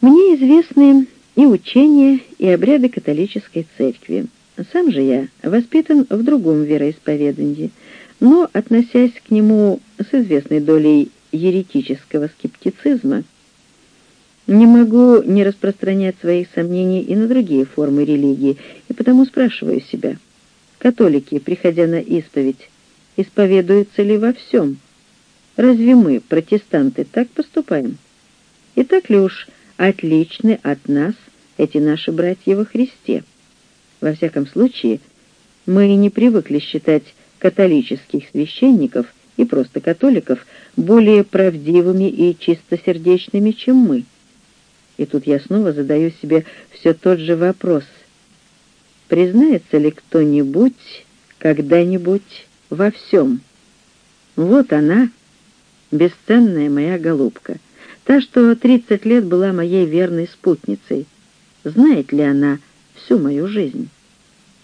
Мне известны и учения, и обряды католической церкви. Сам же я воспитан в другом вероисповедании, но, относясь к нему с известной долей еретического скептицизма, не могу не распространять своих сомнений и на другие формы религии, и потому спрашиваю себя, католики, приходя на исповедь, исповедуются ли во всем? Разве мы, протестанты, так поступаем? И так ли уж отличны от нас эти наши братья во Христе? Во всяком случае, мы не привыкли считать католических священников и просто католиков более правдивыми и чистосердечными, чем мы. И тут я снова задаю себе все тот же вопрос. Признается ли кто-нибудь когда-нибудь во всем? Вот она, бесценная моя голубка, та, что тридцать лет была моей верной спутницей. Знает ли она всю мою жизнь?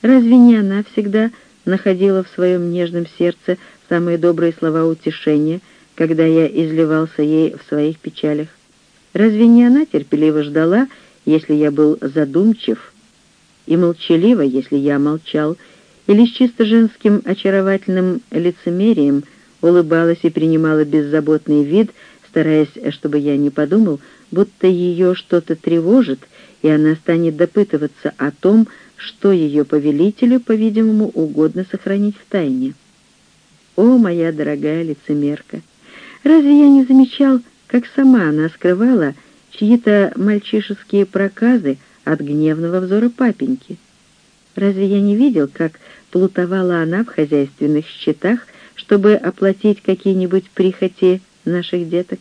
Разве не она всегда находила в своем нежном сердце самые добрые слова утешения, когда я изливался ей в своих печалях? Разве не она терпеливо ждала, если я был задумчив, и молчалива, если я молчал, или с чисто женским очаровательным лицемерием улыбалась и принимала беззаботный вид, стараясь, чтобы я не подумал, будто ее что-то тревожит, и она станет допытываться о том, что ее повелителю, по-видимому, угодно сохранить в тайне. О, моя дорогая лицемерка! Разве я не замечал, как сама она скрывала чьи-то мальчишеские проказы от гневного взора папеньки. Разве я не видел, как плутовала она в хозяйственных счетах, чтобы оплатить какие-нибудь прихоти наших деток?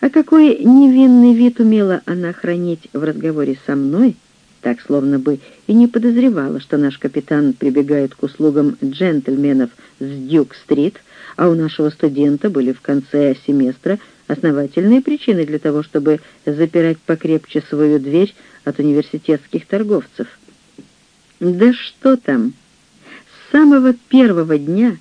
А какой невинный вид умела она хранить в разговоре со мной, так словно бы и не подозревала, что наш капитан прибегает к услугам джентльменов с Дюк-стрит, а у нашего студента были в конце семестра основательные причины для того, чтобы запирать покрепче свою дверь от университетских торговцев. Да что там! С самого первого дня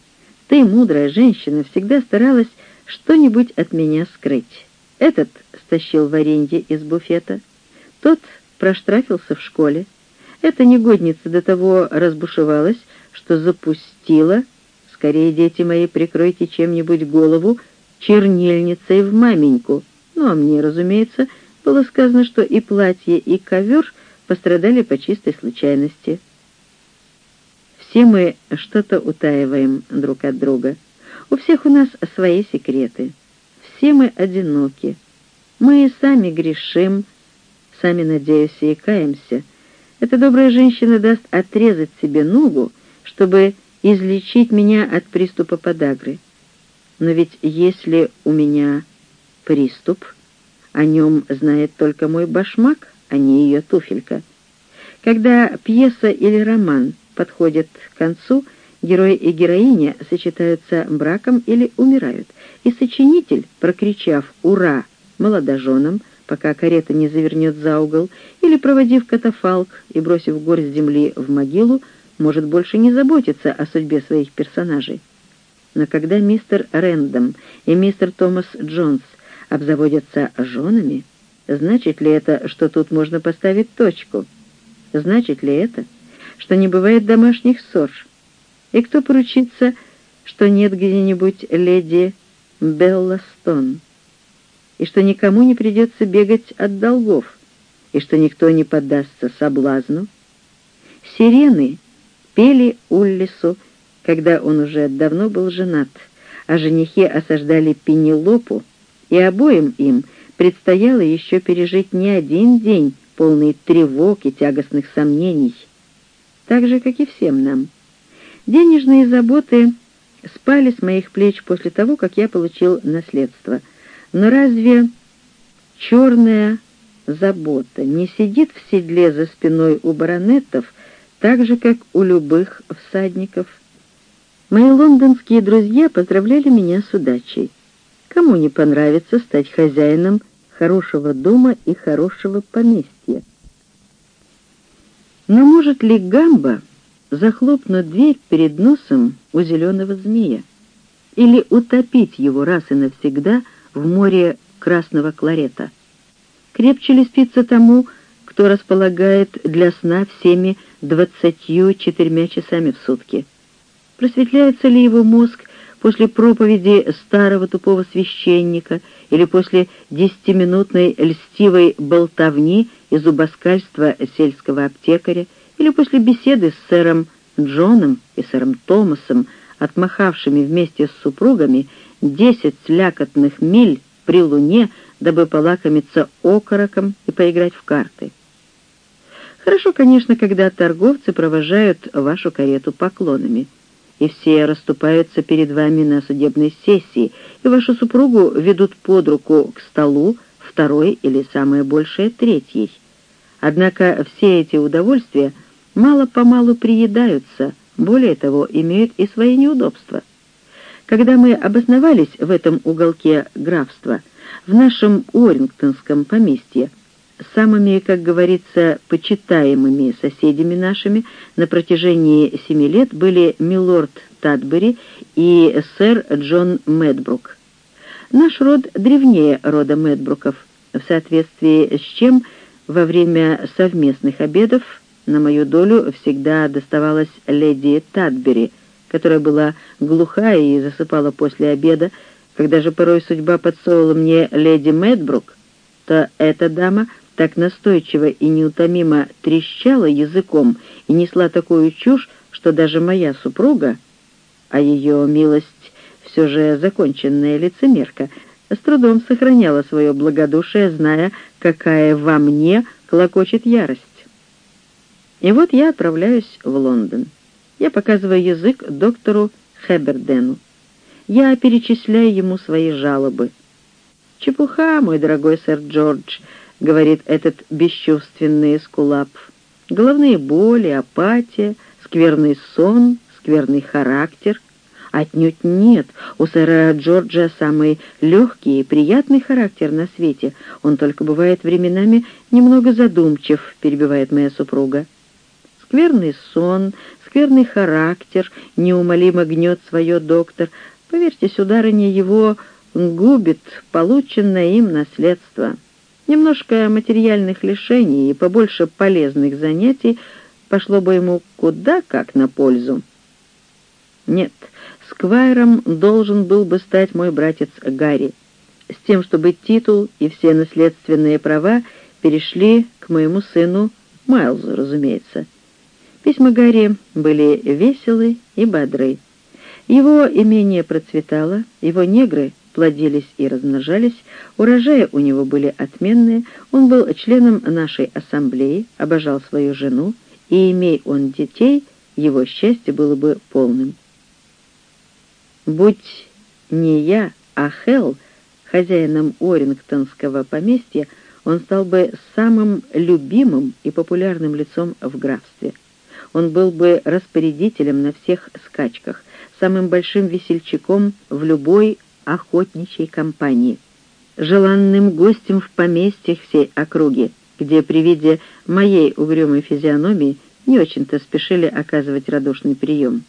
ты, мудрая женщина, всегда старалась что-нибудь от меня скрыть. Этот стащил варенье из буфета, тот проштрафился в школе. Эта негодница до того разбушевалась, что запустила, скорее, дети мои, прикройте чем-нибудь голову, чернильницей в маменьку. Ну, а мне, разумеется, было сказано, что и платье, и ковер пострадали по чистой случайности. Все мы что-то утаиваем друг от друга. У всех у нас свои секреты. Все мы одиноки. Мы и сами грешим, сами, надеюсь, и каемся. Эта добрая женщина даст отрезать себе ногу, чтобы излечить меня от приступа подагры. Но ведь если у меня приступ, о нем знает только мой башмак, а не ее туфелька. Когда пьеса или роман подходят к концу, герой и героиня сочетаются браком или умирают, и сочинитель, прокричав «Ура!» молодоженам, пока карета не завернет за угол, или проводив катафалк и бросив горсть земли в могилу, может больше не заботиться о судьбе своих персонажей. Но когда мистер Рэндом и мистер Томас Джонс обзаводятся женами, значит ли это, что тут можно поставить точку? Значит ли это, что не бывает домашних ссор? И кто поручится, что нет где-нибудь леди Белла Стон? И что никому не придется бегать от долгов? И что никто не поддастся соблазну? Сирены пели Уллису, когда он уже давно был женат, а женихи осаждали Пенелопу, и обоим им предстояло еще пережить не один день, полный тревог и тягостных сомнений, так же, как и всем нам. Денежные заботы спали с моих плеч после того, как я получил наследство. Но разве черная забота не сидит в седле за спиной у баронетов, так же, как у любых всадников? Мои лондонские друзья поздравляли меня с удачей. Кому не понравится стать хозяином хорошего дома и хорошего поместья? Но может ли Гамба захлопнуть дверь перед носом у зеленого змея? Или утопить его раз и навсегда в море красного кларета? Крепче ли спится тому, кто располагает для сна всеми двадцатью четырьмя часами в сутки? Просветляется ли его мозг после проповеди старого тупого священника или после десятиминутной льстивой болтовни и зубоскальства сельского аптекаря, или после беседы с сэром Джоном и сэром Томасом, отмахавшими вместе с супругами десять слякотных миль при луне, дабы полакомиться окороком и поиграть в карты. Хорошо, конечно, когда торговцы провожают вашу карету поклонами — и все расступаются перед вами на судебной сессии, и вашу супругу ведут под руку к столу, второй или самое большее третьей. Однако все эти удовольствия мало-помалу приедаются, более того, имеют и свои неудобства. Когда мы обосновались в этом уголке графства, в нашем Уоррингтонском поместье, самыми, как говорится, почитаемыми соседями нашими на протяжении семи лет были милорд Тадбери и сэр Джон Медбрук. Наш род древнее рода Медбруков, в соответствии с чем во время совместных обедов на мою долю всегда доставалась леди Тадбери, которая была глухая и засыпала после обеда, когда же порой судьба подсовывала мне леди Медбрук, то эта дама — так настойчиво и неутомимо трещала языком и несла такую чушь, что даже моя супруга, а ее милость все же законченная лицемерка, с трудом сохраняла свое благодушие, зная, какая во мне клокочет ярость. И вот я отправляюсь в Лондон. Я показываю язык доктору Хебердену. Я перечисляю ему свои жалобы. «Чепуха, мой дорогой сэр Джордж», — говорит этот бесчувственный эскулап. Головные боли, апатия, скверный сон, скверный характер. Отнюдь нет, у сэра Джорджа самый легкий и приятный характер на свете. Он только бывает временами немного задумчив, перебивает моя супруга. Скверный сон, скверный характер, неумолимо гнет свое доктор. Поверьте, сударыня, его губит полученное им наследство. Немножко материальных лишений и побольше полезных занятий пошло бы ему куда как на пользу. Нет, сквайром должен был бы стать мой братец Гарри, с тем, чтобы титул и все наследственные права перешли к моему сыну Майлзу, разумеется. Письма Гарри были веселы и бодры. Его имение процветало, его негры плодились и размножались, урожаи у него были отменные, он был членом нашей ассамблеи, обожал свою жену, и, имей он детей, его счастье было бы полным. Будь не я, а Хелл, хозяином Орингтонского поместья, он стал бы самым любимым и популярным лицом в графстве. Он был бы распорядителем на всех скачках, самым большим весельчаком в любой охотничьей компании, желанным гостем в поместьях всей округи, где при виде моей угрюмой физиономии не очень-то спешили оказывать радушный прием.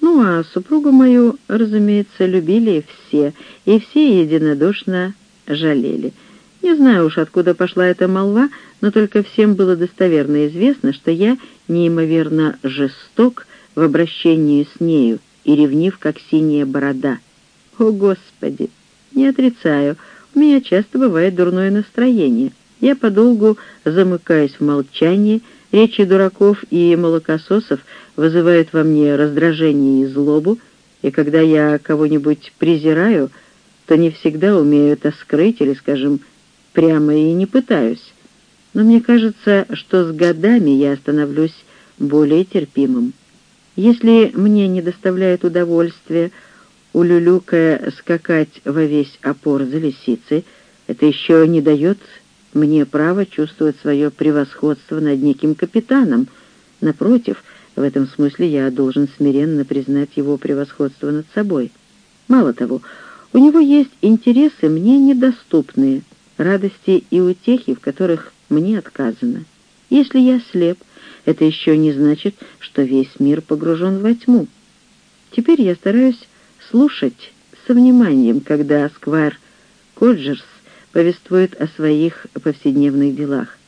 Ну, а супругу мою, разумеется, любили все, и все единодушно жалели. Не знаю уж, откуда пошла эта молва, но только всем было достоверно известно, что я неимоверно жесток в обращении с нею и ревнив, как синяя борода — о, Господи! Не отрицаю, у меня часто бывает дурное настроение. Я подолгу замыкаюсь в молчании, речи дураков и молокососов вызывают во мне раздражение и злобу, и когда я кого-нибудь презираю, то не всегда умею это скрыть или, скажем, прямо и не пытаюсь. Но мне кажется, что с годами я становлюсь более терпимым. Если мне не доставляет удовольствия улюлюкая скакать во весь опор за лисицей, это еще не дает мне права чувствовать свое превосходство над неким капитаном. Напротив, в этом смысле я должен смиренно признать его превосходство над собой. Мало того, у него есть интересы мне недоступные, радости и утехи, в которых мне отказано. Если я слеп, это еще не значит, что весь мир погружен во тьму. Теперь я стараюсь слушать со вниманием, когда Сквайр Коджерс повествует о своих повседневных делах.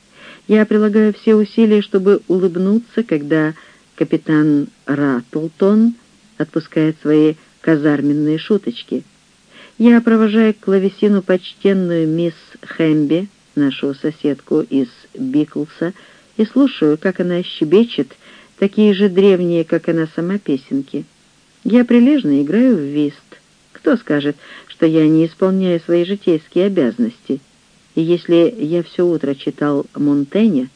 Я прилагаю все усилия, чтобы улыбнуться, когда капитан Раттлтон отпускает свои казарменные шуточки. Я провожаю к клавесину почтенную мисс Хэмби, нашу соседку из Биклса, и слушаю, как она щебечет такие же древние, как она сама, песенки. Я прилежно играю в вист. Кто скажет, что я не исполняю свои житейские обязанности? И если я все утро читал Монтэня,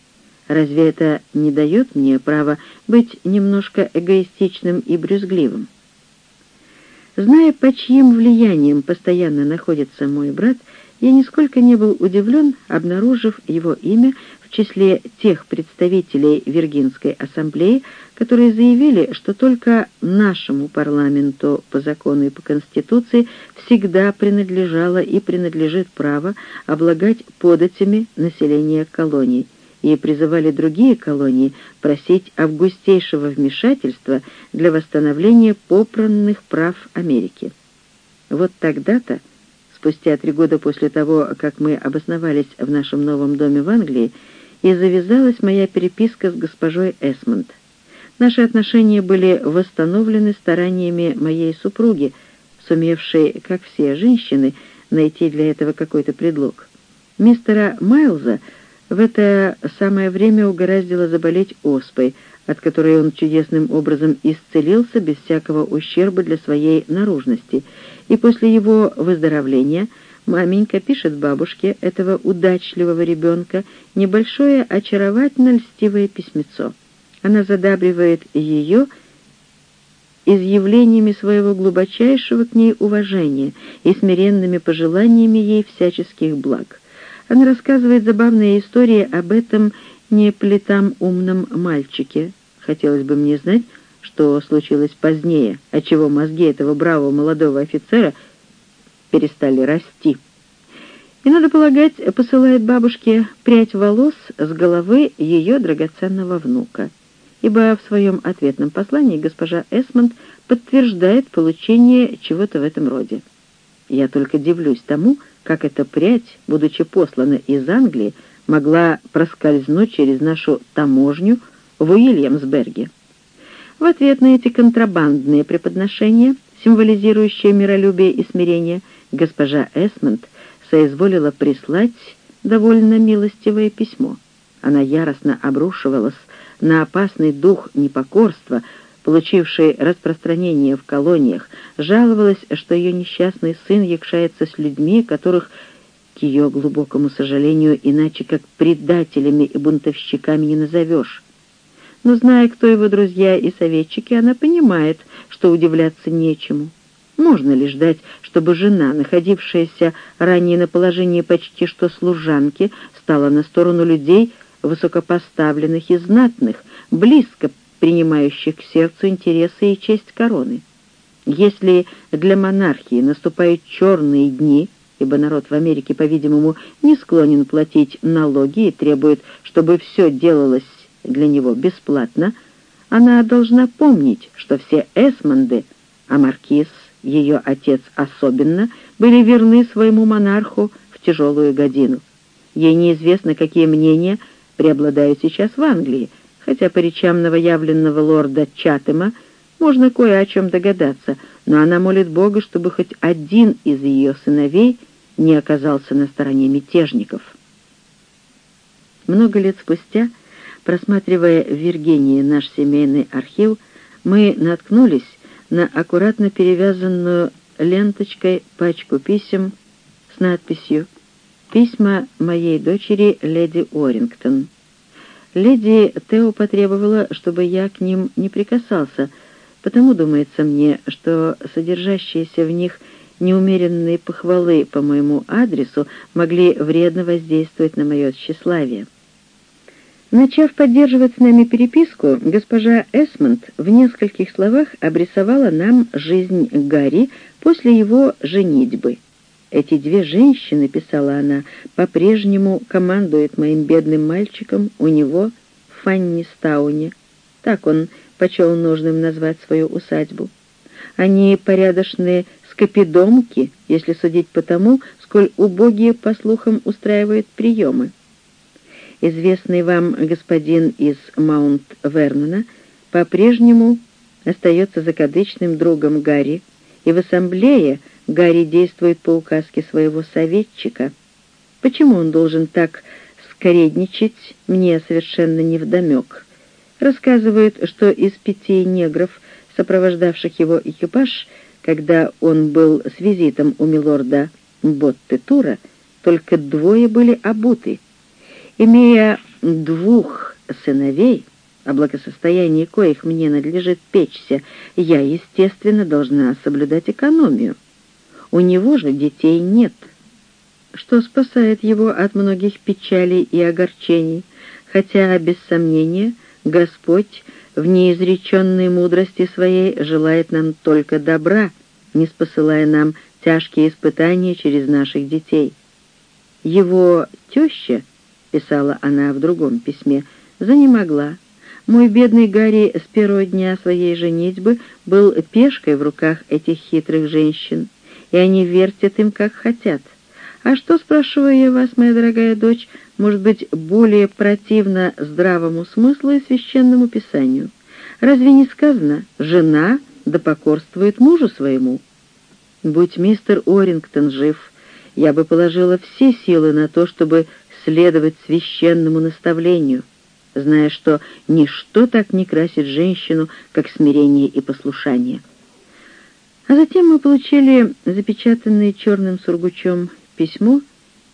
разве это не дает мне права быть немножко эгоистичным и брюзгливым? Зная, по чьим влиянием постоянно находится мой брат, я нисколько не был удивлен, обнаружив его имя в числе тех представителей Виргинской ассамблеи, которые заявили, что только нашему парламенту по закону и по Конституции всегда принадлежало и принадлежит право облагать податями населения колоний, и призывали другие колонии просить августейшего вмешательства для восстановления попранных прав Америки. Вот тогда-то, спустя три года после того, как мы обосновались в нашем новом доме в Англии, и завязалась моя переписка с госпожой Эсмонд. Наши отношения были восстановлены стараниями моей супруги, сумевшей, как все женщины, найти для этого какой-то предлог. Мистера Майлза в это самое время угораздило заболеть оспой, от которой он чудесным образом исцелился без всякого ущерба для своей наружности, и после его выздоровления маменька пишет бабушке этого удачливого ребенка небольшое очаровательно льстивое письмецо. Она задабривает ее изъявлениями своего глубочайшего к ней уважения и смиренными пожеланиями ей всяческих благ. Она рассказывает забавные истории об этом неплетам умном мальчике. Хотелось бы мне знать, что случилось позднее, отчего мозги этого бравого молодого офицера перестали расти. И, надо полагать, посылает бабушке прядь волос с головы ее драгоценного внука, ибо в своем ответном послании госпожа Эсмонд подтверждает получение чего-то в этом роде. Я только дивлюсь тому, как эта прядь, будучи послана из Англии, могла проскользнуть через нашу таможню в Уильямсберге. В ответ на эти контрабандные преподношения, символизирующие миролюбие и смирение, госпожа Эсмонд соизволила прислать довольно милостивое письмо. Она яростно обрушивалась на опасный дух непокорства, получивший распространение в колониях, жаловалась, что ее несчастный сын якшается с людьми, которых, к ее глубокому сожалению, иначе как предателями и бунтовщиками не назовешь. Но, зная, кто его друзья и советчики, она понимает, что удивляться нечему. Можно ли ждать, чтобы жена, находившаяся ранее на положении почти что служанки, стала на сторону людей высокопоставленных и знатных, близко принимающих к сердцу интересы и честь короны. Если для монархии наступают черные дни, ибо народ в Америке, по-видимому, не склонен платить налоги и требует, чтобы все делалось для него бесплатно, она должна помнить, что все Эсмонды, а Маркиз, ее отец особенно, были верны своему монарху в тяжелую годину. Ей неизвестно, какие мнения преобладают сейчас в Англии, хотя по речам новоявленного лорда Чатема можно кое о чем догадаться, но она молит Бога, чтобы хоть один из ее сыновей не оказался на стороне мятежников. Много лет спустя, просматривая в Виргинии наш семейный архив, мы наткнулись на аккуратно перевязанную ленточкой пачку писем с надписью «Письма моей дочери леди Орингтон». Леди Тео потребовала, чтобы я к ним не прикасался, потому думается мне, что содержащиеся в них неумеренные похвалы по моему адресу могли вредно воздействовать на мое тщеславие. Начав поддерживать с нами переписку, госпожа Эсмонд в нескольких словах обрисовала нам жизнь Гарри после его женитьбы. Эти две женщины, писала она, по-прежнему командуют моим бедным мальчиком у него в Фаннистауне. Так он почел нужным назвать свою усадьбу. Они порядочные скопидомки, если судить по тому, сколь убогие, по слухам, устраивают приемы. Известный вам господин из Маунт-Вернона по-прежнему остается закадычным другом Гарри, и в ассамблее Гарри действует по указке своего советчика. Почему он должен так скоредничать, мне совершенно невдомек. Рассказывают, что из пяти негров, сопровождавших его экипаж, когда он был с визитом у милорда Ботты Тура, только двое были обуты. Имея двух сыновей, о благосостоянии коих мне надлежит печься, я, естественно, должна соблюдать экономию. У него же детей нет, что спасает его от многих печалей и огорчений, хотя, без сомнения, Господь в неизреченной мудрости своей желает нам только добра, не спосылая нам тяжкие испытания через наших детей. Его теща, писала она в другом письме, занемогла, мой бедный Гарри с первого дня своей женитьбы был пешкой в руках этих хитрых женщин, и они вертят им, как хотят. А что, спрашиваю я вас, моя дорогая дочь, может быть более противно здравому смыслу и священному писанию? Разве не сказано «жена да покорствует мужу своему»? Будь мистер Орингтон жив, я бы положила все силы на то, чтобы следовать священному наставлению — зная, что ничто так не красит женщину, как смирение и послушание. А затем мы получили запечатанное черным сургучом письмо,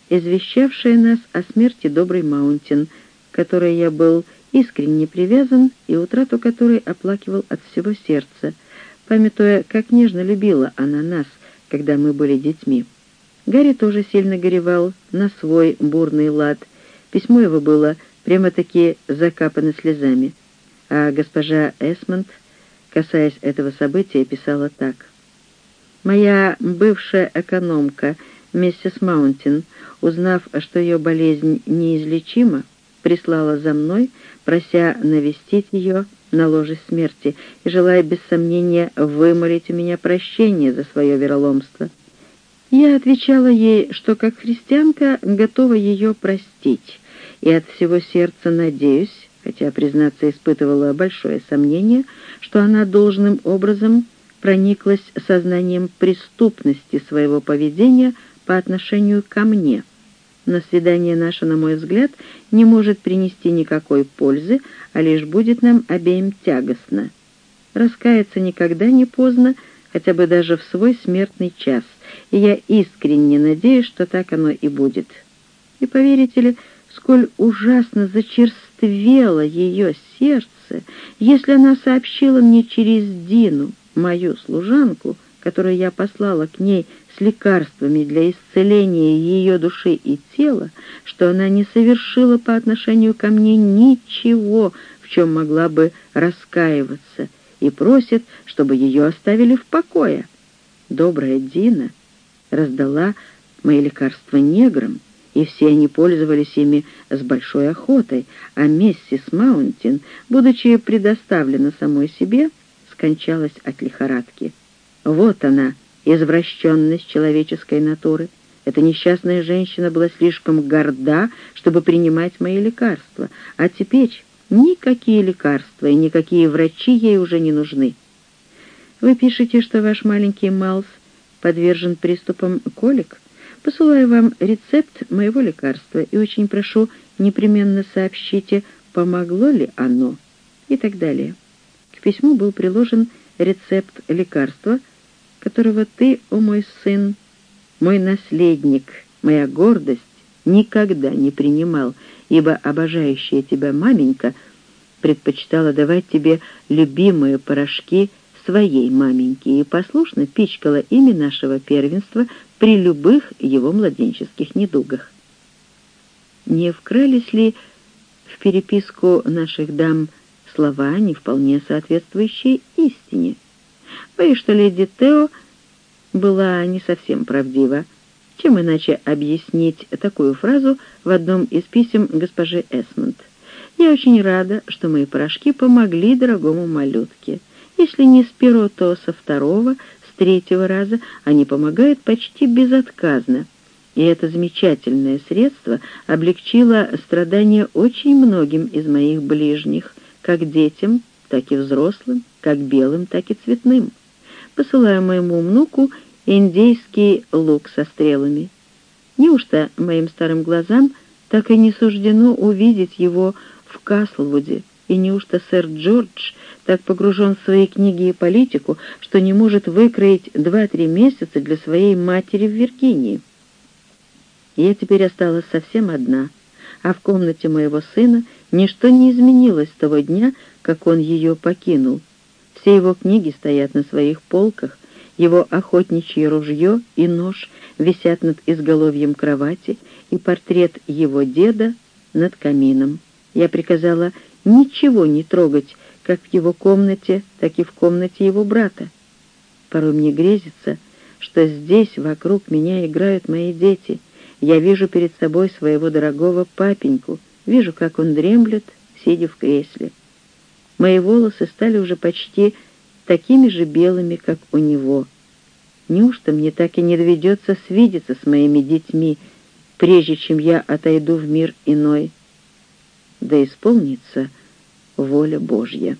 извещавшее нас о смерти доброй Маунтин, которой я был искренне привязан и утрату которой оплакивал от всего сердца, памятуя, как нежно любила она нас, когда мы были детьми. Гарри тоже сильно горевал на свой бурный лад. Письмо его было прямо-таки закапаны слезами, а госпожа Эсмонд, касаясь этого события, писала так. «Моя бывшая экономка, миссис Маунтин, узнав, что ее болезнь неизлечима, прислала за мной, прося навестить ее на ложе смерти и желая без сомнения вымолить у меня прощение за свое вероломство. Я отвечала ей, что как христианка готова ее простить, и от всего сердца надеюсь, хотя, признаться, испытывала большое сомнение, что она должным образом прониклась сознанием преступности своего поведения по отношению ко мне. Но свидание наше, на мой взгляд, не может принести никакой пользы, а лишь будет нам обеим тягостно. Раскаяться никогда не поздно, хотя бы даже в свой смертный час, и я искренне надеюсь, что так оно и будет. И поверите ли, сколь ужасно зачерствело ее сердце, если она сообщила мне через Дину, мою служанку, которую я послала к ней с лекарствами для исцеления ее души и тела, что она не совершила по отношению ко мне ничего, в чем могла бы раскаиваться, и просит, чтобы ее оставили в покое. Добрая Дина раздала мои лекарства неграм, и все они пользовались ими с большой охотой, а миссис Маунтин, будучи предоставлена самой себе, скончалась от лихорадки. Вот она, извращенность человеческой натуры. Эта несчастная женщина была слишком горда, чтобы принимать мои лекарства, а теперь никакие лекарства и никакие врачи ей уже не нужны. Вы пишете, что ваш маленький Малс подвержен приступам колик? Посылаю вам рецепт моего лекарства и очень прошу, непременно сообщите, помогло ли оно и так далее. К письму был приложен рецепт лекарства, которого ты, о мой сын, мой наследник, моя гордость, никогда не принимал, ибо обожающая тебя маменька предпочитала давать тебе любимые порошки своей маменьки и послушно пичкала ими нашего первенства при любых его младенческих недугах. Не вкрались ли в переписку наших дам слова, не вполне соответствующие истине? Боюсь, что леди Тео была не совсем правдива. Чем иначе объяснить такую фразу в одном из писем госпожи Эсмонд? Я очень рада, что мои порошки помогли дорогому малютке. Если не с первого, то со второго, третьего раза они помогают почти безотказно, и это замечательное средство облегчило страдания очень многим из моих ближних, как детям, так и взрослым, как белым, так и цветным. Посылаю моему внуку индейский лук со стрелами. Неужто моим старым глазам так и не суждено увидеть его в Каслвуде, и неужто сэр Джордж так погружен в свои книги и политику, что не может выкроить два-три месяца для своей матери в Виргинии? Я теперь осталась совсем одна, а в комнате моего сына ничто не изменилось с того дня, как он ее покинул. Все его книги стоят на своих полках, его охотничье ружье и нож висят над изголовьем кровати, и портрет его деда над камином. Я приказала ничего не трогать, как в его комнате, так и в комнате его брата. Порой мне грезится, что здесь вокруг меня играют мои дети. Я вижу перед собой своего дорогого папеньку, вижу, как он дремлет, сидя в кресле. Мои волосы стали уже почти такими же белыми, как у него. Неужто мне так и не доведется свидеться с моими детьми, прежде чем я отойду в мир иной? Да исполнится воля Божья.